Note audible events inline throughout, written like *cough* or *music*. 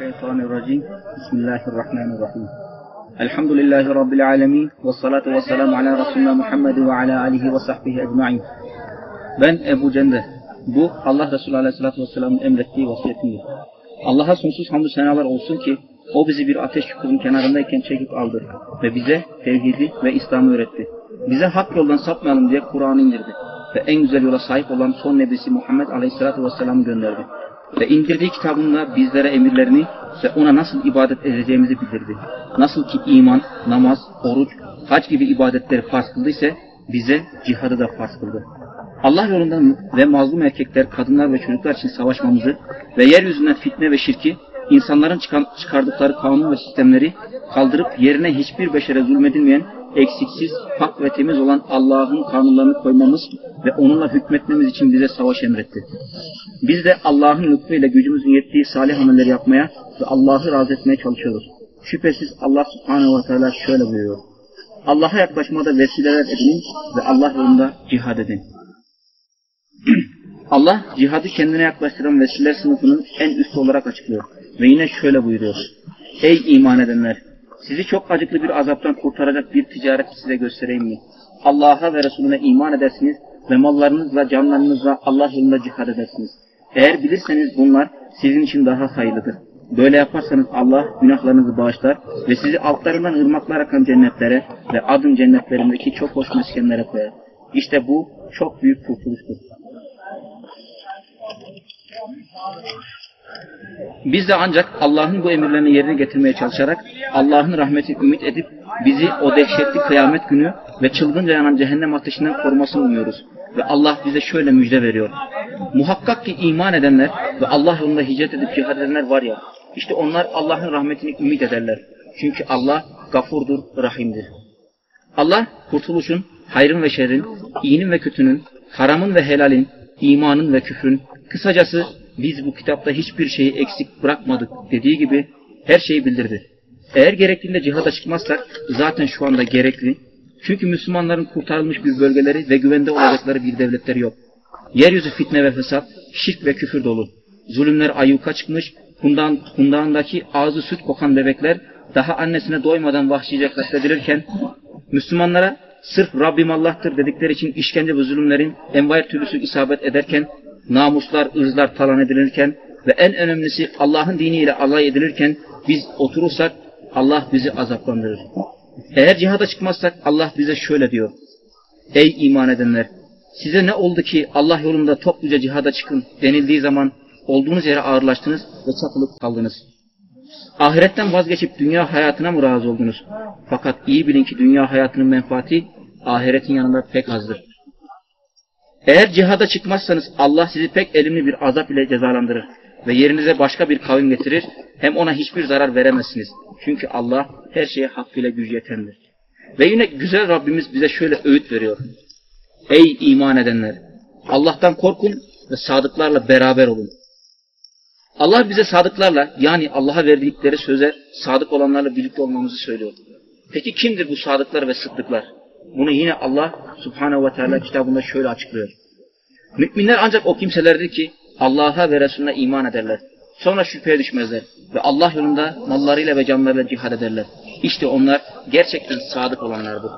Mineşşeytanirracim. Bismillahirrahmanirrahim. Elhamdülillahi Rabbil alemin. Ve salatu ve selamu ala Resulullah Muhammed ve ala alihi ve sahbihi ecma'in. Ben Ebu Cende. Bu Allah Resulü aleyhissalatü vesselamın emrettiği vasiyetimdir. Allah'a sonsuz hamdü senalar olsun ki o bizi bir ateş çukurun kenarındayken çekip aldı ve bize tevhidi ve İslam'ı öğretti. Bize hak yoldan sapmayalım diye Kur'an'ı indirdi ve en güzel yola sahip olan son nebisi Muhammed Aleyhisselatü Vesselam'ı gönderdi. Ve indirdiği kitabında bizlere emirlerini ve ona nasıl ibadet edeceğimizi bildirdi. Nasıl ki iman, namaz, oruç, hac gibi ibadetleri farz kıldıysa bize cihadı da farz kıldı. Allah yolunda ve mazlum erkekler, kadınlar ve çocuklar için savaşmamızı ve yeryüzünden fitne ve şirki, insanların çıkan, çıkardıkları kanun ve sistemleri kaldırıp yerine hiçbir beşere zulmedilmeyen, eksiksiz, pak ve temiz olan Allah'ın kanunlarını koymamız ve onunla hükmetmemiz için bize savaş emretti. Biz de Allah'ın lütfuyla gücümüzün yettiği salih amelleri yapmaya ve Allah'ı razı etmeye çalışıyoruz. Şüphesiz Allah subhanehu ve teala şöyle buyuruyor. Allah'a yaklaşmada vesileler edinin ve Allah yolunda cihad edin. *clears throat* Allah cihadı kendine yaklaştıran vesileler sınıfının en üstü olarak açıklıyor. Ve yine şöyle buyuruyor. Ey iman edenler! Sizi çok acıklı bir azaptan kurtaracak bir ticaret size göstereyim mi? Allah'a ve Resulüne iman edersiniz ve mallarınızla, canlarınızla Allah yolunda cihad edersiniz. Eğer bilirseniz bunlar sizin için daha hayırlıdır. Böyle yaparsanız Allah günahlarınızı bağışlar ve sizi altlarından ırmaklar akan cennetlere ve adın cennetlerindeki çok hoş meskenlere koyar. İşte bu çok büyük kurtuluştur. Biz de ancak Allah'ın bu emirlerini yerine getirmeye çalışarak Allah'ın rahmetini ümit edip bizi o dehşetli kıyamet günü ve çılgınca yanan cehennem ateşinden korumasını umuyoruz. Ve Allah bize şöyle müjde veriyor. Muhakkak ki iman edenler ve Allah yolunda hicret edip cihad edenler var ya, işte onlar Allah'ın rahmetini ümit ederler. Çünkü Allah gafurdur, rahimdir. Allah kurtuluşun, hayrın ve şerrin, iyinin ve kötünün, haramın ve helalin, imanın ve küfrün, kısacası biz bu kitapta hiçbir şeyi eksik bırakmadık dediği gibi her şeyi bildirdi. Eğer gerektiğinde cihada çıkmazsak zaten şu anda gerekli. Çünkü Müslümanların kurtarılmış bir bölgeleri ve güvende olacakları bir devletleri yok. Yeryüzü fitne ve fesat, şirk ve küfür dolu. Zulümler ayyuka çıkmış, kundan, kundağındaki ağzı süt kokan bebekler daha annesine doymadan vahşice katledilirken Müslümanlara sırf Rabbim Allah'tır dedikleri için işkence ve zulümlerin envai türlüsü isabet ederken namuslar, ırzlar talan edilirken ve en önemlisi Allah'ın diniyle alay edilirken biz oturursak Allah bizi azaplandırır. Eğer cihada çıkmazsak Allah bize şöyle diyor. Ey iman edenler! Size ne oldu ki Allah yolunda topluca cihada çıkın denildiği zaman olduğunuz yere ağırlaştınız ve çakılıp kaldınız. Ahiretten vazgeçip dünya hayatına mı razı oldunuz? Fakat iyi bilin ki dünya hayatının menfaati ahiretin yanında pek azdır. Eğer cihada çıkmazsanız Allah sizi pek elimli bir azap ile cezalandırır ve yerinize başka bir kavim getirir hem ona hiçbir zarar veremezsiniz. Çünkü Allah her şeye hakkıyla gücü yetendir. Ve yine güzel Rabbimiz bize şöyle öğüt veriyor. Ey iman edenler! Allah'tan korkun ve sadıklarla beraber olun. Allah bize sadıklarla yani Allah'a verdikleri söze sadık olanlarla birlikte olmamızı söylüyor. Peki kimdir bu sadıklar ve sıddıklar? Bunu yine Allah Subhanahu ve Teala kitabında şöyle açıklıyor. Müminler ancak o kimselerdir ki Allah'a ve Resulüne iman ederler. Sonra şüpheye düşmezler ve Allah yolunda mallarıyla ve canlarıyla cihad ederler. İşte onlar gerçekten sadık olanlardır.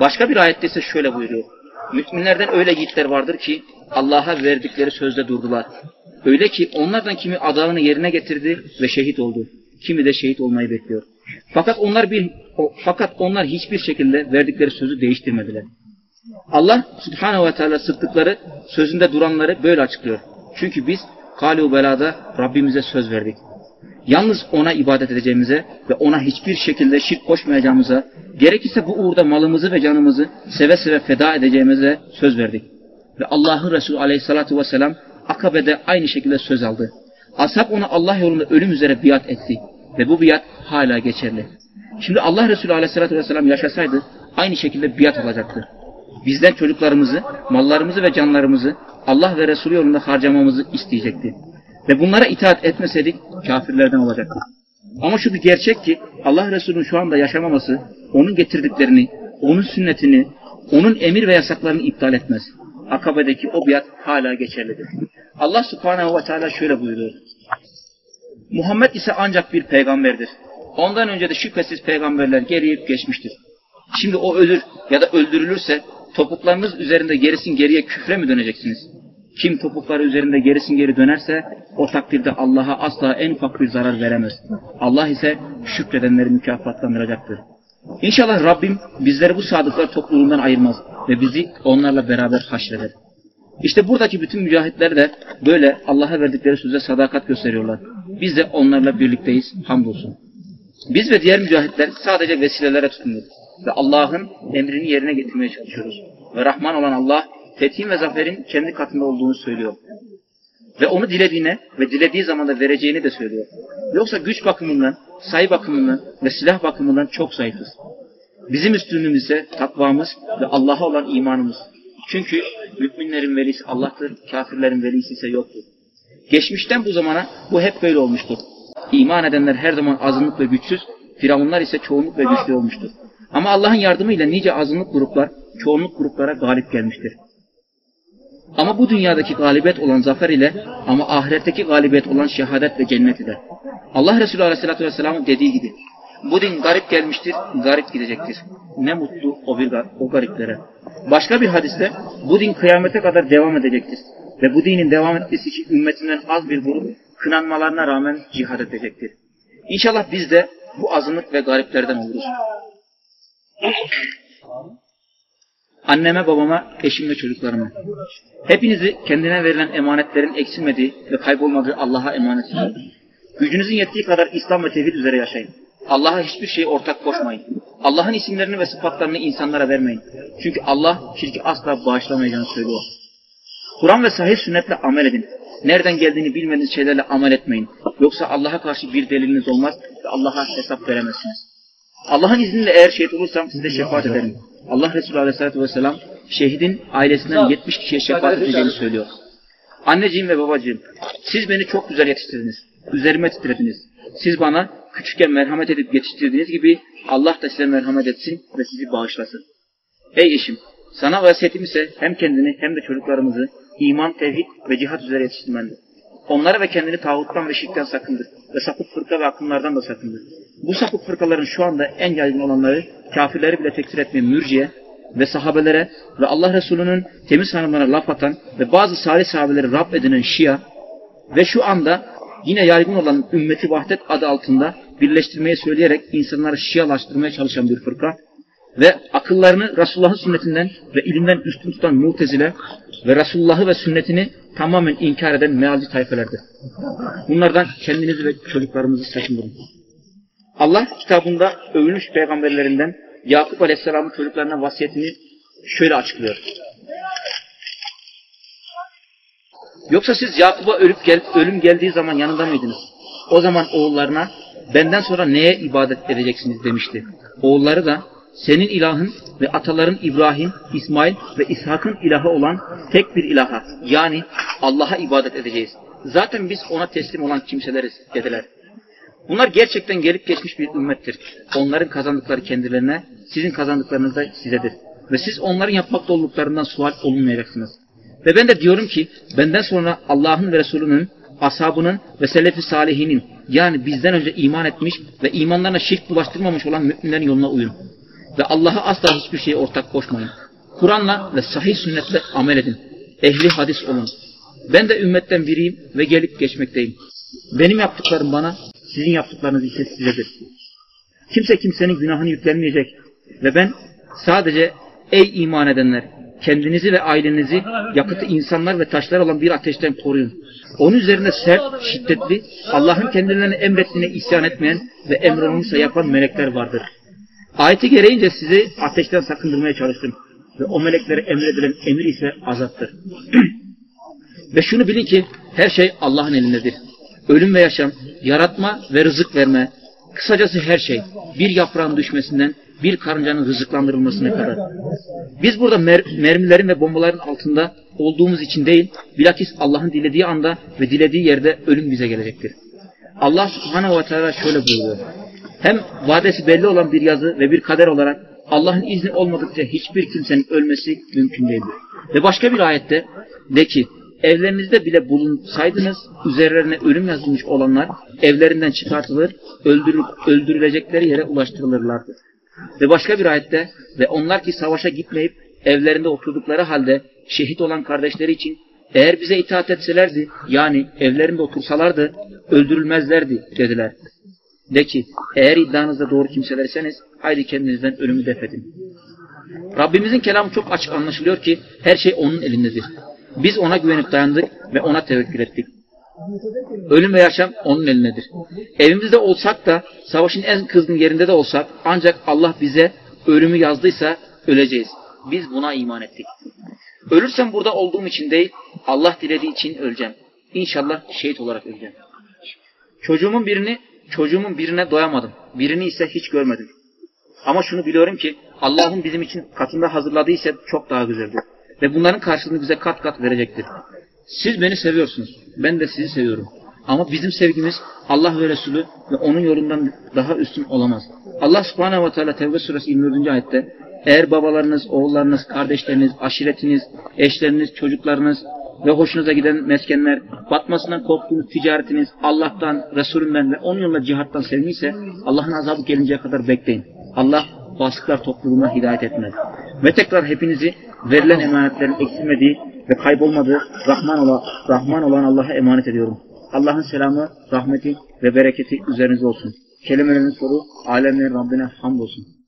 Başka bir ayette ise şöyle buyuruyor. Müminlerden öyle yiğitler vardır ki Allah'a verdikleri sözde durdular. Öyle ki onlardan kimi adağını yerine getirdi ve şehit oldu. Kimi de şehit olmayı bekliyor. Fakat onlar bir fakat onlar hiçbir şekilde verdikleri sözü değiştirmediler. Allah Subhanahu ve Teala sıddıkları sözünde duranları böyle açıklıyor. Çünkü biz kalu belada Rabbimize söz verdik. Yalnız ona ibadet edeceğimize ve ona hiçbir şekilde şirk koşmayacağımıza, gerekirse bu uğurda malımızı ve canımızı seve seve feda edeceğimize söz verdik. Ve Allah'ın Resulü aleyhissalatu vesselam Akabe'de aynı şekilde söz aldı. Ashab ona Allah yolunda ölüm üzere biat etti. Ve bu biat hala geçerli. Şimdi Allah Resulü aleyhissalatü vesselam yaşasaydı aynı şekilde biat alacaktı. Bizden çocuklarımızı, mallarımızı ve canlarımızı Allah ve Resulü yolunda harcamamızı isteyecekti. Ve bunlara itaat etmeseydik kafirlerden olacaktı. Ama şu bir gerçek ki Allah Resulü'nün şu anda yaşamaması onun getirdiklerini, onun sünnetini, onun emir ve yasaklarını iptal etmez. Akabe'deki o biat hala geçerlidir. Allah subhanehu ve teala şöyle buyuruyor. Muhammed ise ancak bir peygamberdir. Ondan önce de şüphesiz peygamberler gelip geçmiştir. Şimdi o ölür ya da öldürülürse topuklarınız üzerinde gerisin geriye küfre mi döneceksiniz? Kim topukları üzerinde gerisin geri dönerse o takdirde Allah'a asla en ufak bir zarar veremez. Allah ise şükredenleri mükafatlandıracaktır. İnşallah Rabbim bizleri bu sadıklar topluluğundan ayırmaz ve bizi onlarla beraber haşreder. İşte buradaki bütün mücahitler de böyle Allah'a verdikleri söze sadakat gösteriyorlar. Biz de onlarla birlikteyiz hamdolsun. Biz ve diğer mücahitler sadece vesilelere tutunuyoruz ve Allah'ın emrini yerine getirmeye çalışıyoruz. Ve Rahman olan Allah fethin ve zaferin kendi katında olduğunu söylüyor. Ve onu dilediğine ve dilediği zaman da vereceğini de söylüyor. Yoksa güç bakımından, sayı bakımından ve silah bakımından çok zayıfız. Bizim üstünlüğümüz ise takvamız ve Allah'a olan imanımız. Çünkü müminlerin velisi Allah'tır, kafirlerin velisi ise yoktur. Geçmişten bu zamana bu hep böyle olmuştur. İman edenler her zaman azınlık ve güçsüz, firavunlar ise çoğunluk ve güçlü olmuştur. Ama Allah'ın yardımıyla nice azınlık gruplar, çoğunluk gruplara galip gelmiştir. Ama bu dünyadaki galibiyet olan zafer ile ama ahiretteki galibiyet olan şehadet ve cennet ile. Allah Resulü Aleyhisselatü Vesselam'ın dediği gibi bu din garip gelmiştir, garip gidecektir. Ne mutlu o, bir, o gariplere. Başka bir hadiste bu din kıyamete kadar devam edecektir. Ve bu dinin devam etmesi için ümmetinden az bir grup kınanmalarına rağmen cihad edecektir. İnşallah biz de bu azınlık ve gariplerden oluruz. Anneme, babama, eşim ve çocuklarıma. Hepinizi kendine verilen emanetlerin eksilmediği ve kaybolmadığı Allah'a emanet edin. Gücünüzün yettiği kadar İslam ve tevhid üzere yaşayın. Allah'a hiçbir şeyi ortak koşmayın. Allah'ın isimlerini ve sıfatlarını insanlara vermeyin. Çünkü Allah şirki asla bağışlamayacağını söylüyor. Kur'an ve sahih sünnetle amel edin. Nereden geldiğini bilmediğiniz şeylerle amel etmeyin. Yoksa Allah'a karşı bir deliliniz olmaz ve Allah'a hesap veremezsiniz. Allah'ın izniyle eğer şehit olursam size şefaat ederim. Allah Resulü Aleyhisselatü Vesselam şehidin ailesinden 70 kişiye şefaat edeceğini söylüyor. Anneciğim ve babacığım siz beni çok güzel yetiştirdiniz. Üzerime titrediniz. Siz bana küçükken merhamet edip yetiştirdiğiniz gibi Allah da size merhamet etsin ve sizi bağışlasın. Ey eşim sana vasiyetim ise hem kendini hem de çocuklarımızı iman, tevhid ve cihat üzere yetiştirmendir. Onları ve kendini tağuttan ve şirkten sakındır ve sapık fırka ve akımlardan da sakındır. Bu sapık fırkaların şu anda en yaygın olanları kafirleri bile tekfir etmeyen mürciye ve sahabelere ve Allah Resulü'nün temiz hanımlarına laf atan ve bazı salih sahabeleri Rab edinen Şia ve şu anda yine yaygın olan ümmeti vahdet adı altında birleştirmeye söyleyerek insanları Şialaştırmaya çalışan bir fırka ve akıllarını Resulullah'ın sünnetinden ve ilimden üstün tutan mutezile ve Resulullah'ı ve sünnetini tamamen inkar eden mealci tayfelerdir. Bunlardan kendinizi ve çocuklarımızı sakındırın. Allah kitabında övülmüş peygamberlerinden Yakup Aleyhisselam'ın çocuklarına vasiyetini şöyle açıklıyor. Yoksa siz Yakup'a ölüp gel, ölüm geldiği zaman yanında mıydınız? O zaman oğullarına benden sonra neye ibadet edeceksiniz demişti. Oğulları da senin ilahın ve ataların İbrahim, İsmail ve İshak'ın ilahı olan tek bir ilaha yani Allah'a ibadet edeceğiz. Zaten biz ona teslim olan kimseleriz dediler. Bunlar gerçekten gelip geçmiş bir ümmettir. Onların kazandıkları kendilerine, sizin kazandıklarınız da sizedir. Ve siz onların yapmakta olduklarından sual olunmayacaksınız. Ve ben de diyorum ki benden sonra Allah'ın ve Resulünün, ashabının ve selefi salihinin yani bizden önce iman etmiş ve imanlarına şirk bulaştırmamış olan müminlerin yoluna uyun. Ve Allah'a asla hiçbir şeye ortak koşmayın. Kur'an'la ve sahih sünnetle amel edin. Ehli hadis olun. Ben de ümmetten biriyim ve gelip geçmekteyim. Benim yaptıklarım bana, sizin yaptıklarınız ise sizedir. Kimse kimsenin günahını yüklenmeyecek ve ben sadece ey iman edenler kendinizi ve ailenizi yakıtı insanlar ve taşlar olan bir ateşten koruyun. Onun üzerine sert, şiddetli, Allah'ın kendilerine emrettiğine isyan etmeyen ve emrolunursa yapan melekler vardır. Ayeti gereğince sizi ateşten sakındırmaya çalıştım. Ve o meleklere emredilen emir ise azaptır. *clears throat* ve şunu bilin ki her şey Allah'ın elindedir. Ölüm ve yaşam, yaratma ve rızık verme, kısacası her şey bir yaprağın düşmesinden bir karıncanın rızıklandırılmasına kadar. Biz burada mer mermilerin ve bombaların altında olduğumuz için değil, bilakis Allah'ın dilediği anda ve dilediği yerde ölüm bize gelecektir. Allah subhanehu ve teala şöyle buyuruyor. Hem vadesi belli olan bir yazı ve bir kader olarak Allah'ın izni olmadıkça hiçbir kimsenin ölmesi mümkün değildir. Ve başka bir ayette de ki evlerinizde bile bulunsaydınız üzerlerine ölüm yazılmış olanlar evlerinden çıkartılır, öldürülüp öldürülecekleri yere ulaştırılırlardı. Ve başka bir ayette ve onlar ki savaşa gitmeyip evlerinde oturdukları halde şehit olan kardeşleri için eğer bize itaat etselerdi yani evlerinde otursalardı öldürülmezlerdi dediler. De ki eğer iddianızda doğru kimselerseniz haydi kendinizden ölümü defedin. Rabbimizin kelamı çok açık anlaşılıyor ki her şey onun elindedir. Biz ona güvenip dayandık ve ona tevekkül ettik. Ölüm ve yaşam onun elindedir. Evimizde olsak da savaşın en kızgın yerinde de olsak ancak Allah bize ölümü yazdıysa öleceğiz. Biz buna iman ettik. Ölürsem burada olduğum için değil Allah dilediği için öleceğim. İnşallah şehit olarak öleceğim. Çocuğumun birini çocuğumun birine doyamadım. Birini ise hiç görmedim. Ama şunu biliyorum ki Allah'ın bizim için katında hazırladıysa çok daha güzeldir. Ve bunların karşılığını bize kat kat verecektir. Siz beni seviyorsunuz. Ben de sizi seviyorum. Ama bizim sevgimiz Allah ve Resulü ve onun yolundan daha üstün olamaz. Allah subhanehu ve teala Tevbe suresi 24. ayette eğer babalarınız, oğullarınız, kardeşleriniz, aşiretiniz, eşleriniz, çocuklarınız ve hoşunuza giden meskenler, batmasından korktuğunuz ticaretiniz Allah'tan, Resulünden ve onun yolunda cihattan sevmiyse Allah'ın azabı gelinceye kadar bekleyin. Allah fasıklar topluluğuna hidayet etmez. Ve tekrar hepinizi verilen emanetlerin eksilmediği ve kaybolmadığı Rahman olan, Rahman olan Allah'a emanet ediyorum. Allah'ın selamı, rahmeti ve bereketi üzerinize olsun. Kelimelerin soru, alemlerin Rabbine hamdolsun.